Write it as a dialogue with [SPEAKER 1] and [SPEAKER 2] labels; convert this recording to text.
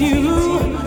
[SPEAKER 1] you.